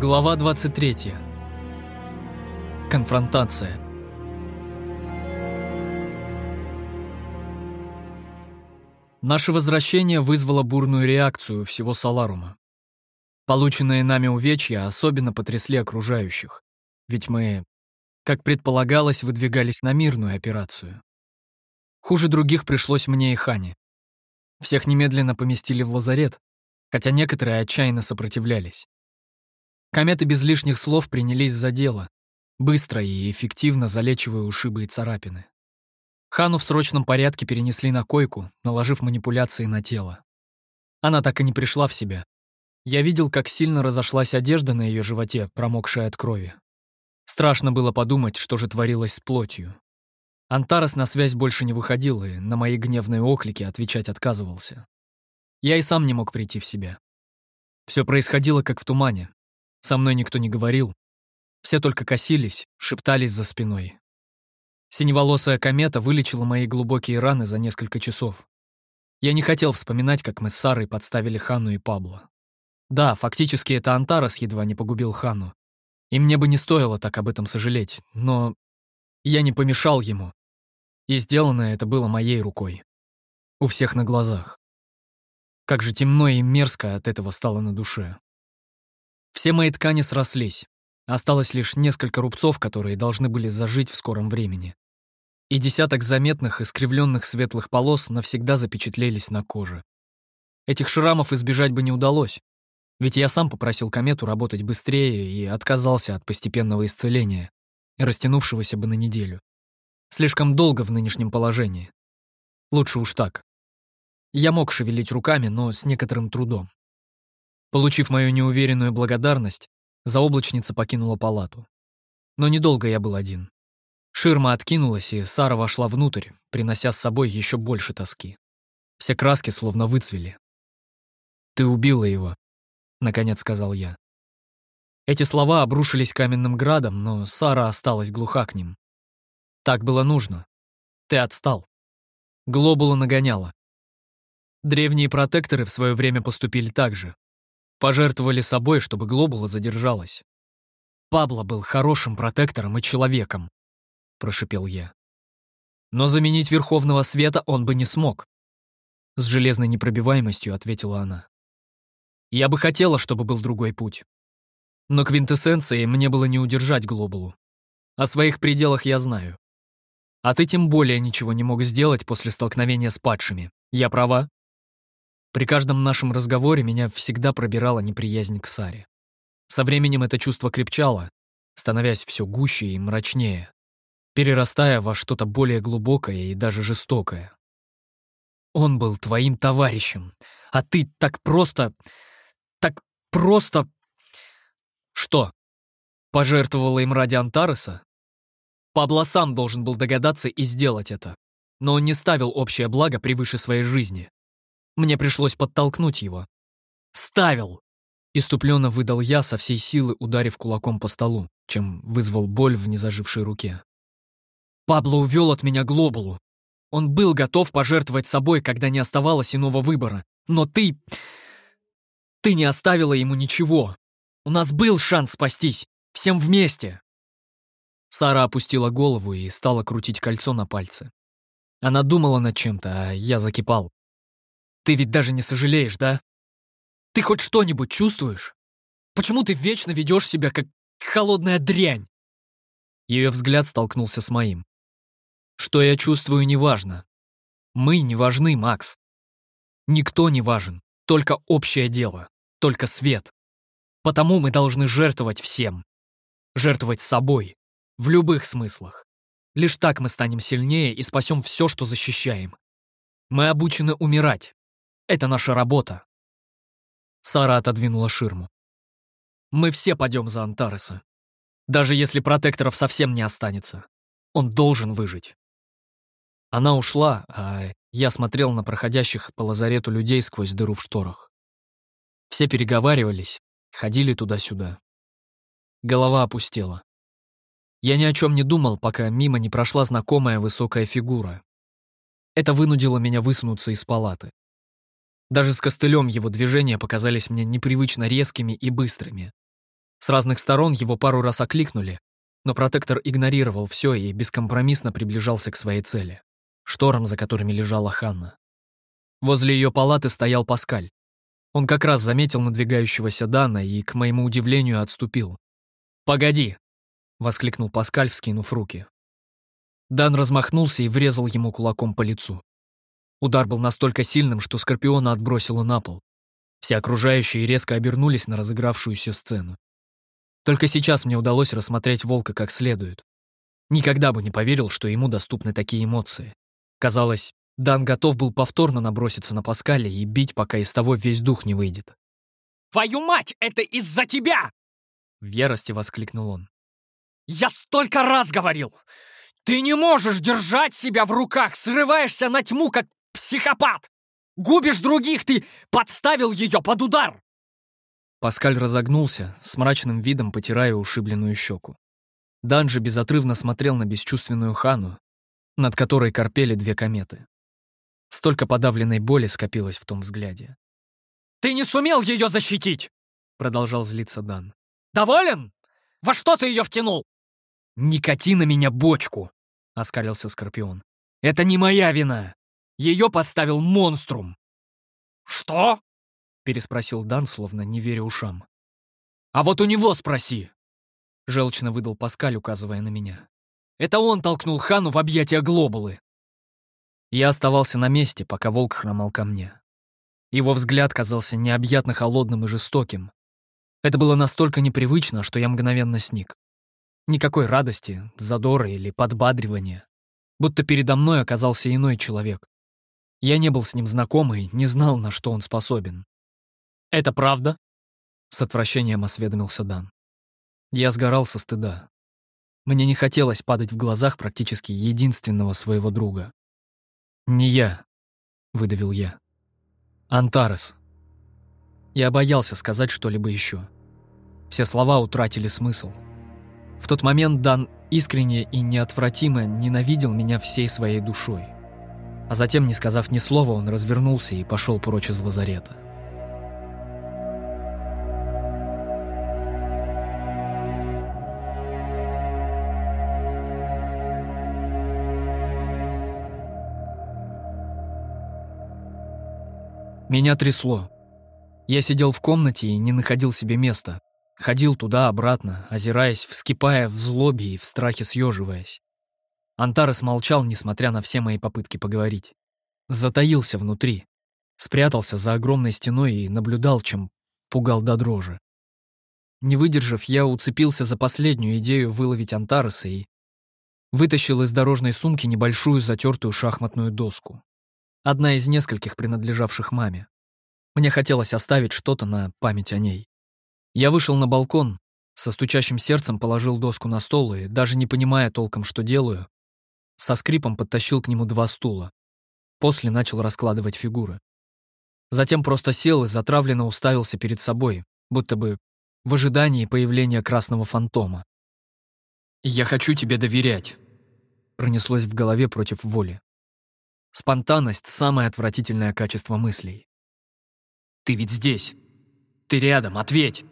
Глава 23. Конфронтация. Наше возвращение вызвало бурную реакцию всего Саларума. Полученные нами увечья особенно потрясли окружающих, ведь мы, как предполагалось, выдвигались на мирную операцию. Хуже других пришлось мне и Хане. Всех немедленно поместили в лазарет, хотя некоторые отчаянно сопротивлялись. Кометы без лишних слов принялись за дело, быстро и эффективно залечивая ушибы и царапины. Хану в срочном порядке перенесли на койку, наложив манипуляции на тело. Она так и не пришла в себя. Я видел, как сильно разошлась одежда на ее животе, промокшая от крови. Страшно было подумать, что же творилось с плотью. Антарес на связь больше не выходил и на мои гневные оклики отвечать отказывался. Я и сам не мог прийти в себя. Все происходило как в тумане, со мной никто не говорил. Все только косились, шептались за спиной. Синеволосая комета вылечила мои глубокие раны за несколько часов. Я не хотел вспоминать, как мы с Сарой подставили Хану и Пабло. Да, фактически это Антарас едва не погубил Хану. И мне бы не стоило так об этом сожалеть, но я не помешал ему. И сделанное это было моей рукой. У всех на глазах. Как же темно и мерзко от этого стало на душе. Все мои ткани срослись. Осталось лишь несколько рубцов, которые должны были зажить в скором времени. И десяток заметных искривленных светлых полос навсегда запечатлелись на коже. Этих шрамов избежать бы не удалось, ведь я сам попросил комету работать быстрее и отказался от постепенного исцеления, растянувшегося бы на неделю. Слишком долго в нынешнем положении. Лучше уж так. Я мог шевелить руками, но с некоторым трудом. Получив мою неуверенную благодарность, заоблачница покинула палату. Но недолго я был один. Ширма откинулась, и Сара вошла внутрь, принося с собой еще больше тоски. Все краски словно выцвели. «Ты убила его», — наконец сказал я. Эти слова обрушились каменным градом, но Сара осталась глуха к ним. Так было нужно. Ты отстал. Глобула нагоняла. Древние протекторы в свое время поступили так же. Пожертвовали собой, чтобы глобула задержалась. Пабло был хорошим протектором и человеком, прошипел я. Но заменить Верховного Света он бы не смог. С железной непробиваемостью ответила она. Я бы хотела, чтобы был другой путь. Но квинтэссенцией мне было не удержать глобулу. О своих пределах я знаю. А ты тем более ничего не мог сделать после столкновения с падшими. Я права? При каждом нашем разговоре меня всегда пробирала неприязнь к Саре. Со временем это чувство крепчало, становясь все гуще и мрачнее, перерастая во что-то более глубокое и даже жестокое. Он был твоим товарищем, а ты так просто... так просто... Что? Пожертвовала им ради Антареса? Пабло сам должен был догадаться и сделать это, но он не ставил общее благо превыше своей жизни. Мне пришлось подтолкнуть его. «Ставил!» Иступленно выдал я со всей силы, ударив кулаком по столу, чем вызвал боль в незажившей руке. Пабло увел от меня глобулу. Он был готов пожертвовать собой, когда не оставалось иного выбора. Но ты... Ты не оставила ему ничего. У нас был шанс спастись. Всем вместе. Сара опустила голову и стала крутить кольцо на пальце. Она думала над чем-то, а я закипал. Ты ведь даже не сожалеешь, да? Ты хоть что-нибудь чувствуешь? Почему ты вечно ведешь себя как холодная дрянь?» Ее взгляд столкнулся с моим. «Что я чувствую, неважно. Мы не важны, Макс. Никто не важен, только общее дело, только свет. Потому мы должны жертвовать всем. Жертвовать собой, в любых смыслах. Лишь так мы станем сильнее и спасем все, что защищаем. Мы обучены умирать, это наша работа. Сара отодвинула ширму. Мы все пойдем за Антареса. Даже если протекторов совсем не останется. Он должен выжить. Она ушла, а я смотрел на проходящих по лазарету людей сквозь дыру в шторах. Все переговаривались, ходили туда-сюда. Голова опустела. Я ни о чем не думал, пока мимо не прошла знакомая высокая фигура. Это вынудило меня высунуться из палаты. Даже с костылем его движения показались мне непривычно резкими и быстрыми. С разных сторон его пару раз окликнули, но протектор игнорировал все и бескомпромиссно приближался к своей цели — шторам, за которыми лежала Ханна. Возле ее палаты стоял Паскаль. Он как раз заметил надвигающегося Дана и, к моему удивлению, отступил. «Погоди!» — воскликнул Паскаль, вскинув руки. Дан размахнулся и врезал ему кулаком по лицу. Удар был настолько сильным, что Скорпиона отбросило на пол. Все окружающие резко обернулись на разыгравшуюся сцену. Только сейчас мне удалось рассмотреть волка как следует. Никогда бы не поверил, что ему доступны такие эмоции. Казалось, Дан готов был повторно наброситься на Паскаля и бить, пока из того весь дух не выйдет. «Твою мать, это из-за тебя!» В ярости воскликнул он. «Я столько раз говорил! Ты не можешь держать себя в руках, срываешься на тьму, как психопат! Губишь других, ты подставил ее под удар!» Паскаль разогнулся, с мрачным видом потирая ушибленную щеку. Данжи безотрывно смотрел на бесчувственную Хану, над которой корпели две кометы. Столько подавленной боли скопилось в том взгляде. «Ты не сумел ее защитить!» — продолжал злиться Дан. «Доволен? Во что ты ее втянул?» «Не кати на меня бочку!» — оскалился Скорпион. «Это не моя вина! Ее подставил монструм!» «Что?» — переспросил Дан, словно не веря ушам. «А вот у него спроси!» — желчно выдал Паскаль, указывая на меня. «Это он толкнул Хану в объятия глобулы!» Я оставался на месте, пока волк хромал ко мне. Его взгляд казался необъятно холодным и жестоким. Это было настолько непривычно, что я мгновенно сник. Никакой радости, задора или подбадривания. Будто передо мной оказался иной человек. Я не был с ним знаком и не знал, на что он способен. «Это правда?» — с отвращением осведомился Дан. Я сгорал со стыда. Мне не хотелось падать в глазах практически единственного своего друга. «Не я», — выдавил я. «Антарес». Я боялся сказать что-либо еще. Все слова утратили смысл. В тот момент Дан искренне и неотвратимо ненавидел меня всей своей душой. А затем, не сказав ни слова, он развернулся и пошел прочь из лазарета. Меня трясло. Я сидел в комнате и не находил себе места. Ходил туда-обратно, озираясь, вскипая в злобе и в страхе съеживаясь. Антарес молчал, несмотря на все мои попытки поговорить. Затаился внутри, спрятался за огромной стеной и наблюдал, чем пугал до дрожи. Не выдержав, я уцепился за последнюю идею выловить Антареса и вытащил из дорожной сумки небольшую затертую шахматную доску. Одна из нескольких, принадлежавших маме. Мне хотелось оставить что-то на память о ней. Я вышел на балкон, со стучащим сердцем положил доску на стол и, даже не понимая толком, что делаю, со скрипом подтащил к нему два стула. После начал раскладывать фигуры. Затем просто сел и затравленно уставился перед собой, будто бы в ожидании появления красного фантома. «Я хочу тебе доверять», — пронеслось в голове против воли. Спонтанность — самое отвратительное качество мыслей. «Ты ведь здесь. Ты рядом, ответь!»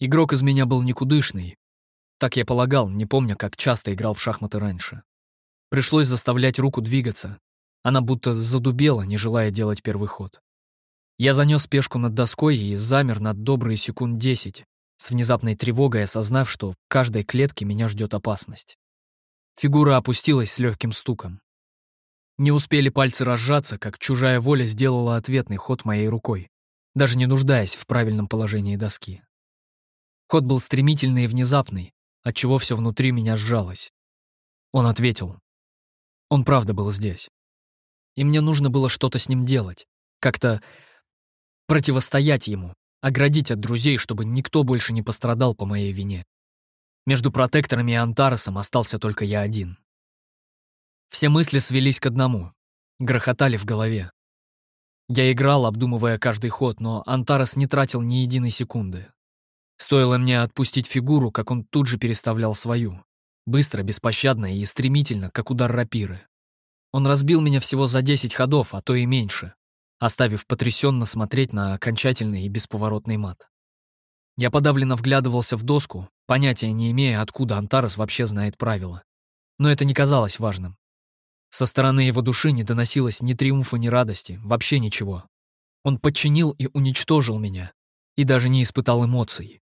Игрок из меня был никудышный. Так я полагал, не помня, как часто играл в шахматы раньше. Пришлось заставлять руку двигаться. Она будто задубела, не желая делать первый ход. Я занес пешку над доской и замер над добрые секунд десять, с внезапной тревогой осознав, что в каждой клетке меня ждет опасность. Фигура опустилась с легким стуком. Не успели пальцы разжаться, как чужая воля сделала ответный ход моей рукой, даже не нуждаясь в правильном положении доски. Ход был стремительный и внезапный, отчего все внутри меня сжалось. Он ответил. Он правда был здесь. И мне нужно было что-то с ним делать, как-то противостоять ему, оградить от друзей, чтобы никто больше не пострадал по моей вине. Между протекторами и Антаресом остался только я один. Все мысли свелись к одному, грохотали в голове. Я играл, обдумывая каждый ход, но Антарес не тратил ни единой секунды. Стоило мне отпустить фигуру, как он тут же переставлял свою. Быстро, беспощадно и стремительно, как удар рапиры. Он разбил меня всего за 10 ходов, а то и меньше, оставив потрясенно смотреть на окончательный и бесповоротный мат. Я подавленно вглядывался в доску, понятия не имея, откуда Антарес вообще знает правила. Но это не казалось важным. Со стороны его души не доносилось ни триумфа, ни радости, вообще ничего. Он подчинил и уничтожил меня, и даже не испытал эмоций.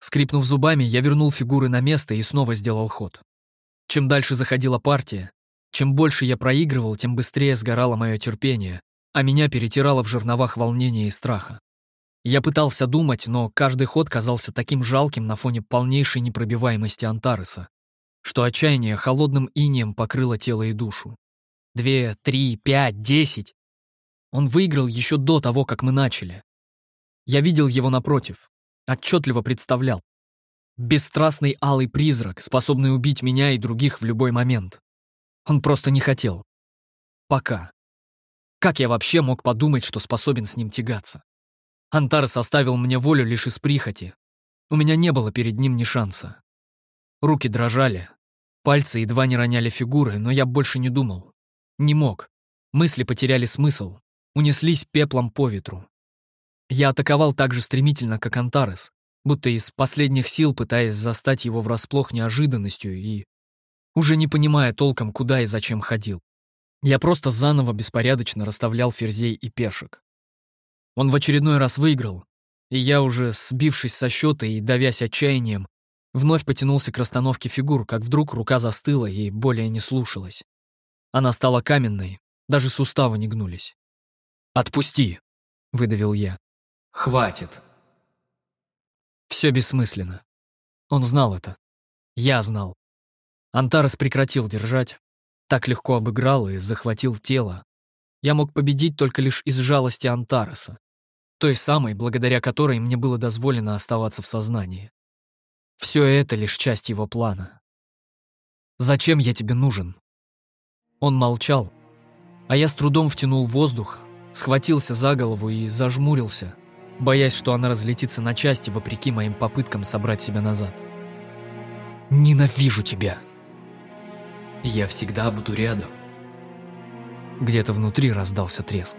Скрипнув зубами, я вернул фигуры на место и снова сделал ход. Чем дальше заходила партия, чем больше я проигрывал, тем быстрее сгорало мое терпение, а меня перетирало в жерновах волнения и страха. Я пытался думать, но каждый ход казался таким жалким на фоне полнейшей непробиваемости Антареса, что отчаяние холодным инием покрыло тело и душу. Две, три, пять, десять. Он выиграл еще до того, как мы начали. Я видел его напротив, отчетливо представлял. Бесстрастный алый призрак, способный убить меня и других в любой момент. Он просто не хотел. Пока. Как я вообще мог подумать, что способен с ним тягаться? Антарес оставил мне волю лишь из прихоти. У меня не было перед ним ни шанса. Руки дрожали, пальцы едва не роняли фигуры, но я больше не думал. Не мог. Мысли потеряли смысл, унеслись пеплом по ветру. Я атаковал так же стремительно, как Антарес, будто из последних сил пытаясь застать его врасплох неожиданностью и уже не понимая толком, куда и зачем ходил. Я просто заново беспорядочно расставлял ферзей и пешек. Он в очередной раз выиграл, и я уже, сбившись со счета и давясь отчаянием, вновь потянулся к расстановке фигур, как вдруг рука застыла и более не слушалась. Она стала каменной, даже суставы не гнулись. «Отпусти!» — выдавил я. «Хватит!» Все бессмысленно. Он знал это. Я знал. Антарес прекратил держать, так легко обыграл и захватил тело. Я мог победить только лишь из жалости Антареса, той самой, благодаря которой мне было дозволено оставаться в сознании. Все это лишь часть его плана. «Зачем я тебе нужен?» Он молчал, а я с трудом втянул воздух, схватился за голову и зажмурился — боясь, что она разлетится на части вопреки моим попыткам собрать себя назад. «Ненавижу тебя!» «Я всегда буду рядом». Где-то внутри раздался треск.